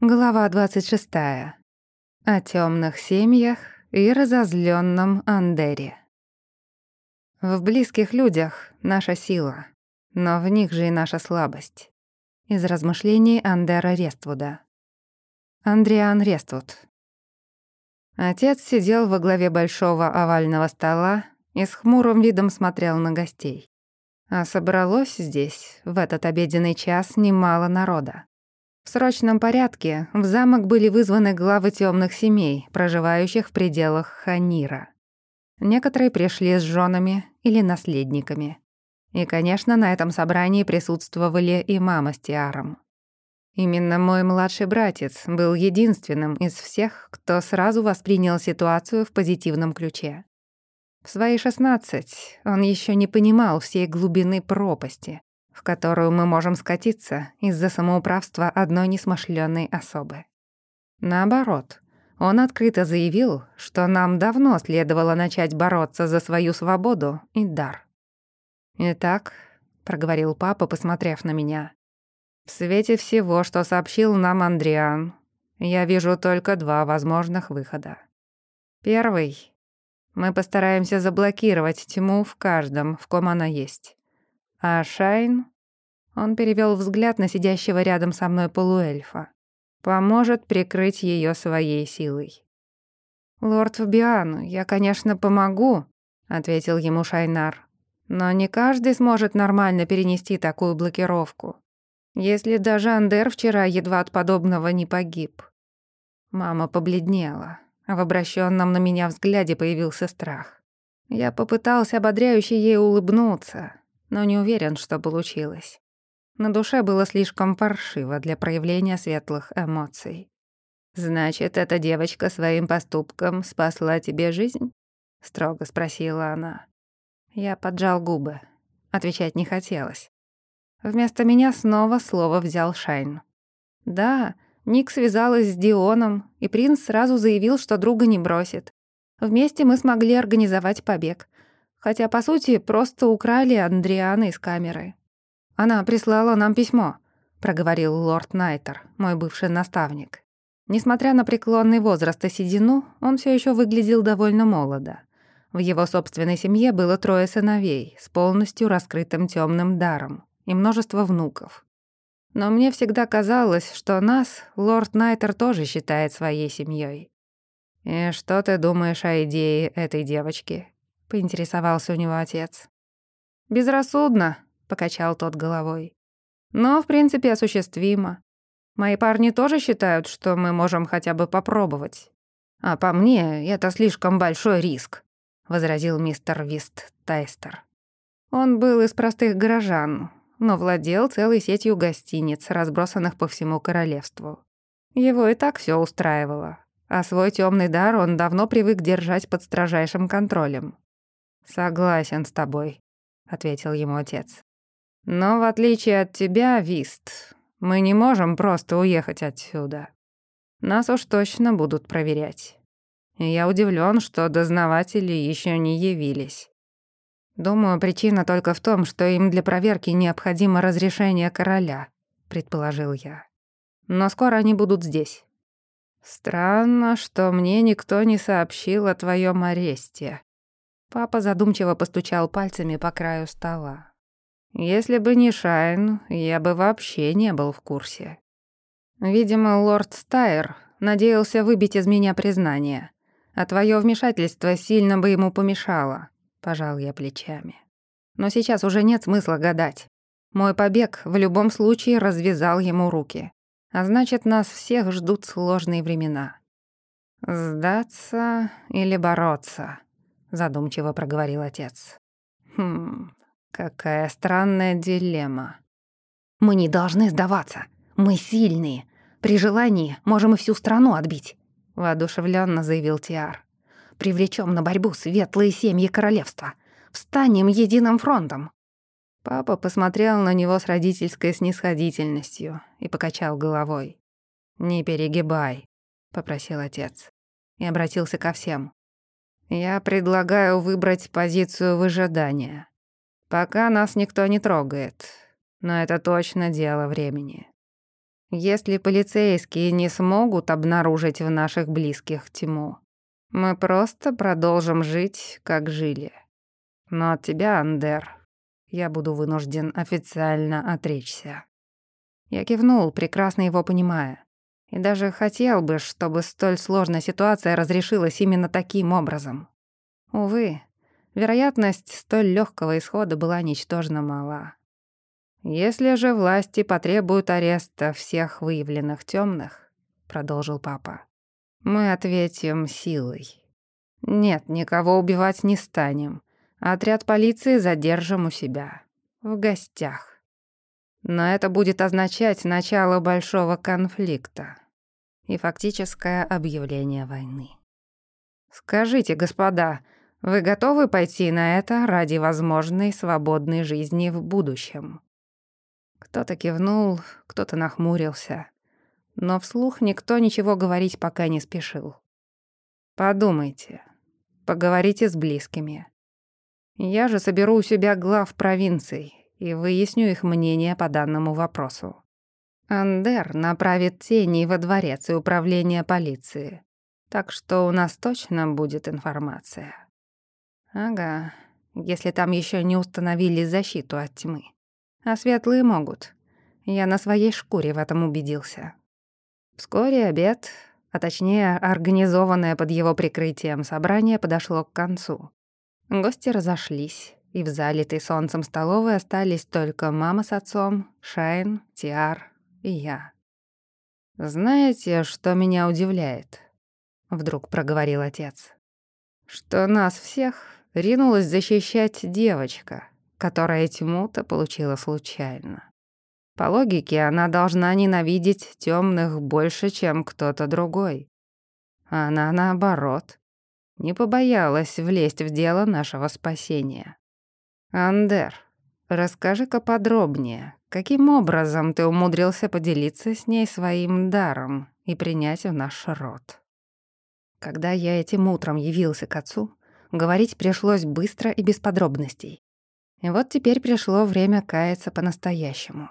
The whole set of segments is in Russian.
Глава 26. О темных семьях и разозленном Андере. В близких людях наша сила, но в них же и наша слабость. Из размышлений Андера Рествуда. Андриан Рествуд. Отец сидел во главе большого овального стола и с хмурым видом смотрел на гостей. А собралось здесь, в этот обеденный час, немало народа. В срочном порядке в замок были вызваны главы темных семей, проживающих в пределах Ханира. Некоторые пришли с женами или наследниками. И, конечно, на этом собрании присутствовали и мама с Тиаром. Именно мой младший братец был единственным из всех, кто сразу воспринял ситуацию в позитивном ключе. В свои 16 он еще не понимал всей глубины пропасти, в которую мы можем скатиться из-за самоуправства одной несмышленной особы. Наоборот, он открыто заявил, что нам давно следовало начать бороться за свою свободу и дар. «Итак», — проговорил папа, посмотрев на меня, «в свете всего, что сообщил нам Андриан, я вижу только два возможных выхода. Первый — мы постараемся заблокировать тьму в каждом, в ком она есть. А Шайн... Он перевел взгляд на сидящего рядом со мной полуэльфа. Поможет прикрыть ее своей силой. «Лорд Фабиан, я, конечно, помогу», — ответил ему Шайнар. «Но не каждый сможет нормально перенести такую блокировку. Если даже Андер вчера едва от подобного не погиб». Мама побледнела, а в обращенном на меня взгляде появился страх. Я попытался ободряюще ей улыбнуться, но не уверен, что получилось. На душе было слишком паршиво для проявления светлых эмоций. «Значит, эта девочка своим поступком спасла тебе жизнь?» — строго спросила она. Я поджал губы. Отвечать не хотелось. Вместо меня снова слово взял Шайн. «Да, Ник связалась с Дионом, и принц сразу заявил, что друга не бросит. Вместе мы смогли организовать побег. Хотя, по сути, просто украли Андриана из камеры. Она прислала нам письмо», — проговорил лорд Найтер, мой бывший наставник. Несмотря на преклонный возраст и седину, он все еще выглядел довольно молодо. В его собственной семье было трое сыновей с полностью раскрытым темным даром и множество внуков. Но мне всегда казалось, что нас лорд Найтер тоже считает своей семьей. «И что ты думаешь о идее этой девочки?» — поинтересовался у него отец. «Безрассудно», — покачал тот головой. «Но, в принципе, осуществимо. Мои парни тоже считают, что мы можем хотя бы попробовать. А по мне, это слишком большой риск», — возразил мистер Вист Тайстер. Он был из простых горожан, но владел целой сетью гостиниц, разбросанных по всему королевству. Его и так все устраивало, а свой темный дар он давно привык держать под строжайшим контролем. «Согласен с тобой», — ответил ему отец. «Но в отличие от тебя, Вист, мы не можем просто уехать отсюда. Нас уж точно будут проверять. И я удивлен, что дознаватели еще не явились. Думаю, причина только в том, что им для проверки необходимо разрешение короля, предположил я. Но скоро они будут здесь. Странно, что мне никто не сообщил о твоем аресте. Папа задумчиво постучал пальцами по краю стола. Если бы не Шайн, я бы вообще не был в курсе. Видимо, лорд Стайр надеялся выбить из меня признание, а твое вмешательство сильно бы ему помешало. Пожал я плечами. Но сейчас уже нет смысла гадать. Мой побег в любом случае развязал ему руки. А значит, нас всех ждут сложные времена. «Сдаться или бороться?» — задумчиво проговорил отец. «Хм, какая странная дилемма». «Мы не должны сдаваться. Мы сильные. При желании можем и всю страну отбить», — воодушевленно заявил Тиар. Привлечем на борьбу светлые семьи королевства. Встанем единым фронтом». Папа посмотрел на него с родительской снисходительностью и покачал головой. «Не перегибай», — попросил отец. И обратился ко всем. «Я предлагаю выбрать позицию выжидания. Пока нас никто не трогает, но это точно дело времени. Если полицейские не смогут обнаружить в наших близких тьму, мы просто продолжим жить, как жили. Но от тебя, Андер, я буду вынужден официально отречься». Я кивнул, прекрасно его понимая. И даже хотел бы, чтобы столь сложная ситуация разрешилась именно таким образом. Увы, вероятность столь легкого исхода была ничтожно мала. Если же власти потребуют ареста всех выявленных темных, продолжил папа, мы ответим силой. Нет, никого убивать не станем. Отряд полиции задержим у себя, в гостях. Но это будет означать начало большого конфликта и фактическое объявление войны. Скажите, господа, вы готовы пойти на это ради возможной свободной жизни в будущем? Кто-то кивнул, кто-то нахмурился, но вслух никто ничего говорить пока не спешил. Подумайте, поговорите с близкими. Я же соберу у себя глав провинций и выясню их мнение по данному вопросу. Андер направит тени во дворец и управление полиции, так что у нас точно будет информация. Ага, если там еще не установили защиту от тьмы. А светлые могут. Я на своей шкуре в этом убедился. Вскоре обед, а точнее организованное под его прикрытием собрание подошло к концу. Гости разошлись, и в залитой солнцем столовой остались только мама с отцом, Шайн, Тиар я. «Знаете, что меня удивляет?» — вдруг проговорил отец. «Что нас всех ринулась защищать девочка, которая тьму-то получила случайно. По логике, она должна ненавидеть темных больше, чем кто-то другой. А она, наоборот, не побоялась влезть в дело нашего спасения. «Андер, расскажи-ка подробнее, каким образом ты умудрился поделиться с ней своим даром и принять в наш род?» Когда я этим утром явился к отцу, говорить пришлось быстро и без подробностей. И вот теперь пришло время каяться по-настоящему.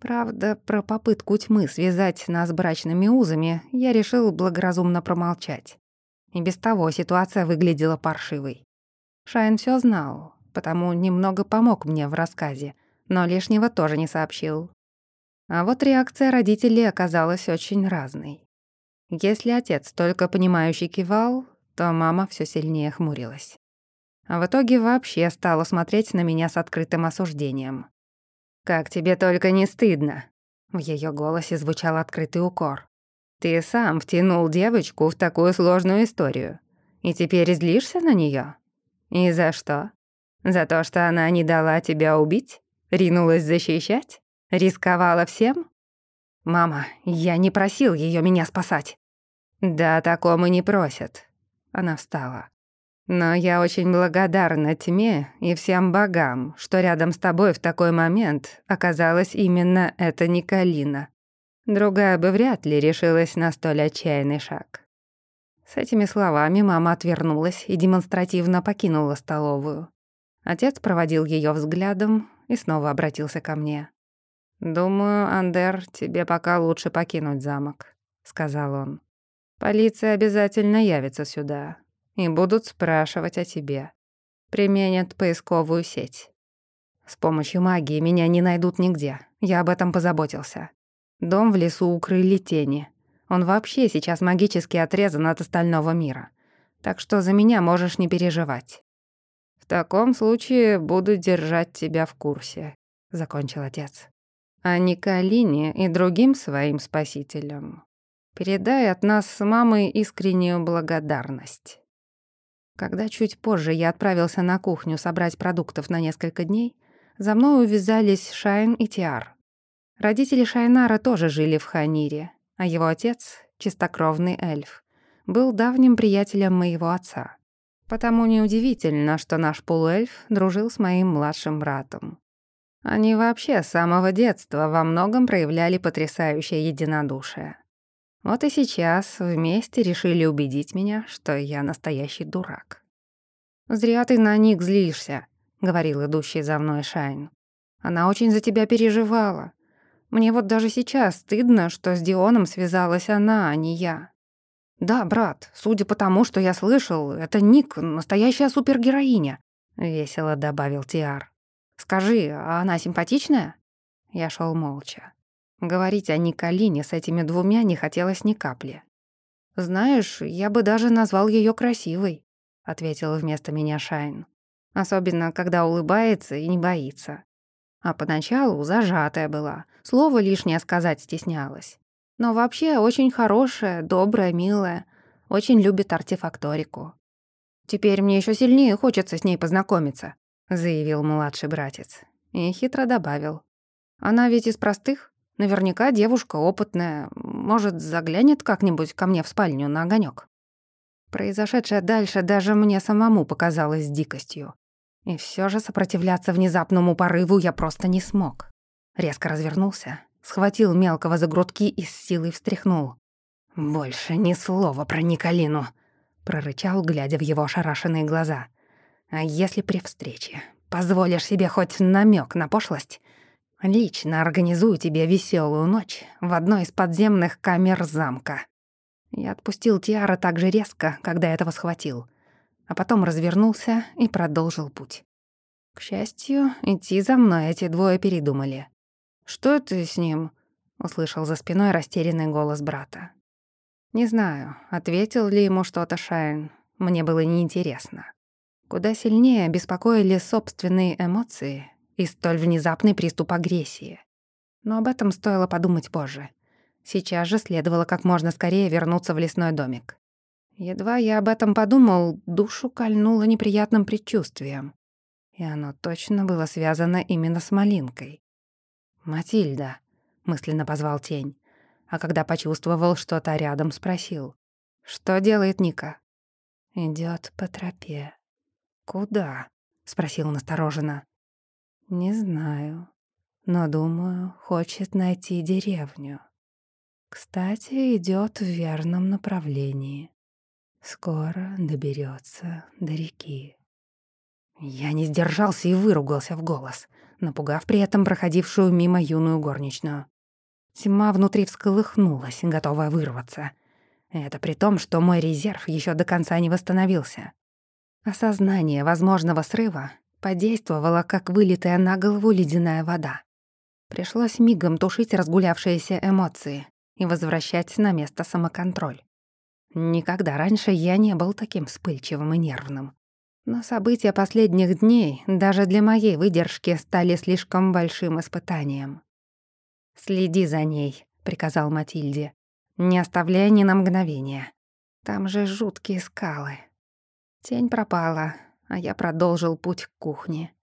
Правда, про попытку тьмы связать нас брачными узами я решил благоразумно промолчать. И без того ситуация выглядела паршивой. Шайн все знал, потому немного помог мне в рассказе, но лишнего тоже не сообщил. А вот реакция родителей оказалась очень разной. Если отец только понимающий кивал, то мама все сильнее хмурилась. А в итоге вообще стала смотреть на меня с открытым осуждением. «Как тебе только не стыдно!» В ее голосе звучал открытый укор. «Ты сам втянул девочку в такую сложную историю. И теперь злишься на нее? И за что? За то, что она не дала тебя убить? Ринулась защищать? Рисковала всем?» «Мама, я не просил ее меня спасать». «Да, такому не просят». Она встала. Но я очень благодарна тьме и всем богам, что рядом с тобой в такой момент оказалась именно эта Николина. Другая бы вряд ли решилась на столь отчаянный шаг. С этими словами мама отвернулась и демонстративно покинула столовую. Отец проводил ее взглядом и снова обратился ко мне. «Думаю, Андер, тебе пока лучше покинуть замок», — сказал он. «Полиция обязательно явится сюда, и будут спрашивать о тебе. Применят поисковую сеть. С помощью магии меня не найдут нигде. Я об этом позаботился. Дом в лесу укрыли тени. Он вообще сейчас магически отрезан от остального мира. Так что за меня можешь не переживать. В таком случае буду держать тебя в курсе, закончил отец. А Николине и другим своим спасителям передай от нас с мамой искреннюю благодарность. Когда чуть позже я отправился на кухню собрать продуктов на несколько дней, за мной увязались Шайн и Тиар. Родители Шайнара тоже жили в Ханире, а его отец, чистокровный эльф, был давним приятелем моего отца. Потому неудивительно, что наш полуэльф дружил с моим младшим братом. Они вообще с самого детства во многом проявляли потрясающее единодушие. Вот и сейчас вместе решили убедить меня, что я настоящий дурак. «Зря ты на них злишься», — говорил идущий за мной Шайн. «Она очень за тебя переживала. Мне вот даже сейчас стыдно, что с Дионом связалась она, а не я. Да, брат, судя по тому, что я слышал, это Ник, настоящая супергероиня, весело добавил Тиар. Скажи, а она симпатичная? Я шел молча. Говорить о Николине с этими двумя не хотелось ни капли. «Знаешь, я бы даже назвал ее красивой», — ответил вместо меня Шайн. «Особенно, когда улыбается и не боится. А поначалу зажатая была, слово лишнее сказать стеснялась. Но вообще очень хорошая, добрая, милая, очень любит артефакторику. Теперь мне еще сильнее хочется с ней познакомиться», — заявил младший братец. И хитро добавил. «Она ведь из простых?» Наверняка девушка опытная, может, заглянет как-нибудь ко мне в спальню на огонек. Произошедшее дальше даже мне самому показалось дикостью. И все же сопротивляться внезапному порыву я просто не смог. Резко развернулся, схватил мелкого за грудки и с силой встряхнул. «Больше ни слова про Николину», — прорычал, глядя в его ошарашенные глаза. «А если при встрече позволишь себе хоть намек на пошлость, Лично организую тебе веселую ночь в одной из подземных камер замка». Я отпустил Тиара так же резко, когда этого схватил, а потом развернулся и продолжил путь. К счастью, идти за мной эти двое передумали. «Что это с ним?» — услышал за спиной растерянный голос брата. «Не знаю, ответил ли ему что-то Шайн. Мне было неинтересно. Куда сильнее беспокоили собственные эмоции, и столь внезапный приступ агрессии. Но об этом стоило подумать позже. Сейчас же следовало как можно скорее вернуться в лесной домик. Едва я об этом подумал, душу кольнуло неприятным предчувствием. И оно точно было связано именно с малинкой. «Матильда», — мысленно позвал тень, а когда почувствовал что-то рядом, спросил. «Что делает Ника?» Идет по тропе». «Куда?» — спросил настороженно. Не знаю, но думаю, хочет найти деревню. Кстати, идет в верном направлении. Скоро доберется до реки. Я не сдержался и выругался в голос, напугав при этом проходившую мимо юную горничную. Тьма внутри всколыхнулась, готовая вырваться. Это при том, что мой резерв еще до конца не восстановился. Осознание возможного срыва подействовала, как вылитая на голову ледяная вода. Пришлось мигом тушить разгулявшиеся эмоции и возвращать на место самоконтроль. Никогда раньше я не был таким вспыльчивым и нервным. Но события последних дней даже для моей выдержки стали слишком большим испытанием. «Следи за ней», — приказал Матильде. «Не оставляй ни на мгновение. Там же жуткие скалы». Тень пропала, а я продолжил путь к кухне.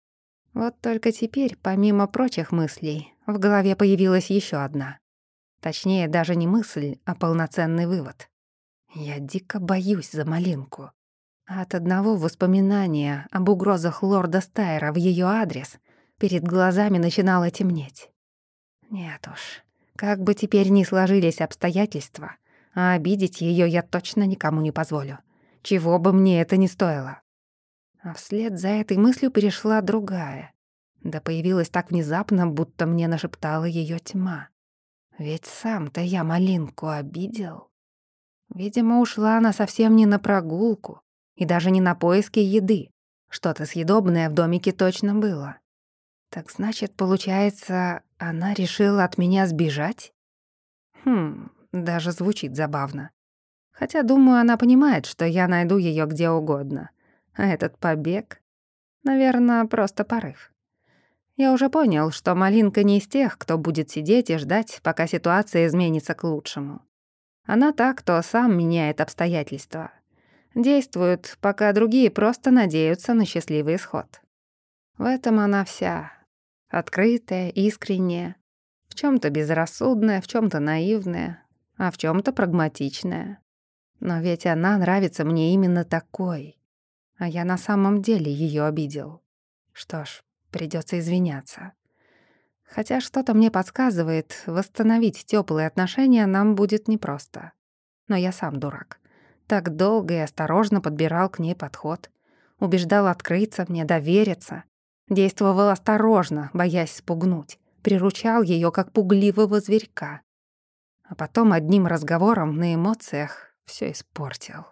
Вот только теперь, помимо прочих мыслей, в голове появилась еще одна. Точнее, даже не мысль, а полноценный вывод. Я дико боюсь за малинку. От одного воспоминания об угрозах лорда Стайра в ее адрес перед глазами начинало темнеть. Нет уж, как бы теперь ни сложились обстоятельства, а обидеть ее я точно никому не позволю. Чего бы мне это ни стоило. А вслед за этой мыслью перешла другая. Да появилась так внезапно, будто мне нашептала ее тьма. Ведь сам-то я малинку обидел. Видимо, ушла она совсем не на прогулку и даже не на поиски еды. Что-то съедобное в домике точно было. Так значит, получается, она решила от меня сбежать? Хм, даже звучит забавно. Хотя, думаю, она понимает, что я найду ее где угодно. А этот побег? Наверное, просто порыв. Я уже понял, что Малинка не из тех, кто будет сидеть и ждать, пока ситуация изменится к лучшему. Она та, кто сам меняет обстоятельства. Действует, пока другие просто надеются на счастливый исход. В этом она вся. Открытая, искренняя, в чем то безрассудная, в чем то наивная, а в чем то прагматичная. Но ведь она нравится мне именно такой. А я на самом деле ее обидел. Что ж, придется извиняться. Хотя что-то мне подсказывает, восстановить теплые отношения нам будет непросто. Но я сам дурак. Так долго и осторожно подбирал к ней подход. Убеждал открыться мне, довериться. Действовал осторожно, боясь спугнуть, приручал ее как пугливого зверька. А потом одним разговором на эмоциях все испортил.